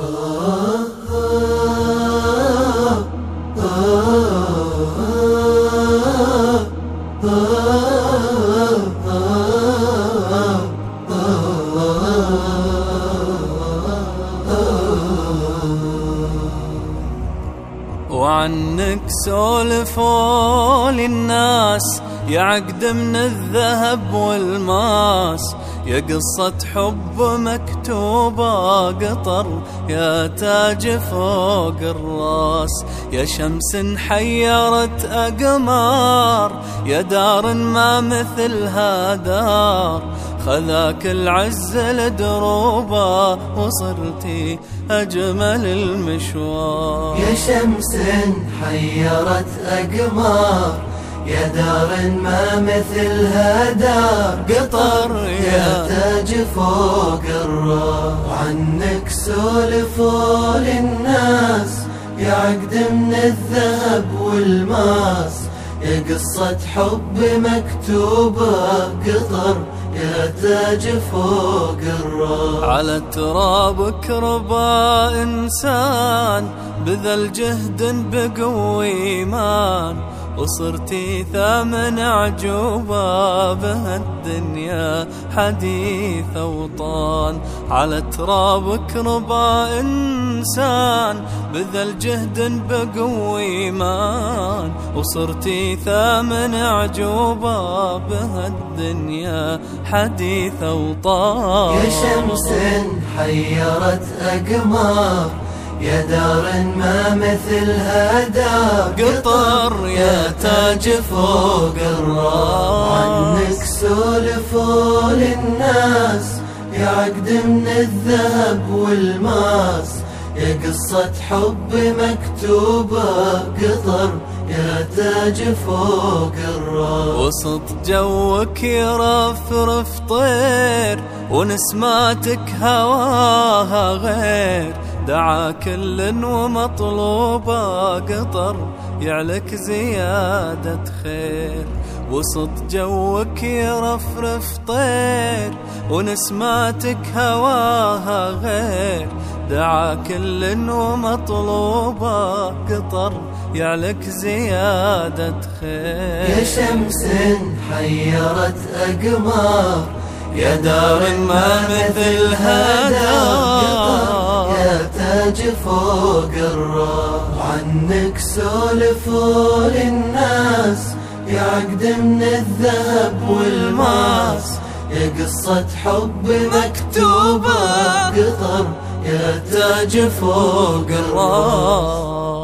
Oh. وعنك سولفوا للناس يعقد من الذهب والماس يا قصة حب مكتوبة قطر يا تاج فوق الراس يا شمس حيرت أقمار يا دار ما مثلها دار. خذاك العز لدروبه وصرتي أجمل المشوار. يا شمس حيرت أقمار يا دار ما مثلها دار. قطر يا تاج فوق الراس وعنك سولفوا للناس. يا عقد من الذهب والماس يا قصة حب مكتوبة قطر يا تاج فوق الراس. على ترابك ربا إنسان بذل جهد بقوي إيمان. وصرتي ثامن عجوبة بهالدنيا حديث أوطان على ترابك ربا إنسان بذل جهد بقوي إيمان. وصرتي ثامن عجوبة بهالدنيا حديث أوطان يا شمس حيرت أقمار يا دار ما مثلها دار قطر يا تاج فوق الراس. عنك سولفوا للناس يا عقد من الذهب والماس. يا قصة حب مكتوبة قطر يا تاج فوق الراس. وسط جوك يرفرف طير ونسماتك هواها غير. دعا كل ومطلوبة قطر يعلك زيادة خير. وسط جوك يرفرف طير ونسماتك هواها غير. دعا كل ومطلوبة قطر يعلك زيادة خير. يا شمس حيرت أقمار يا دار ما مثلها دار تاج فوق الراس عنك سولفوا للناس يا عقد من الذهب والماس. يا قصة حب مكتوبة قطر يا تاج فوق الراس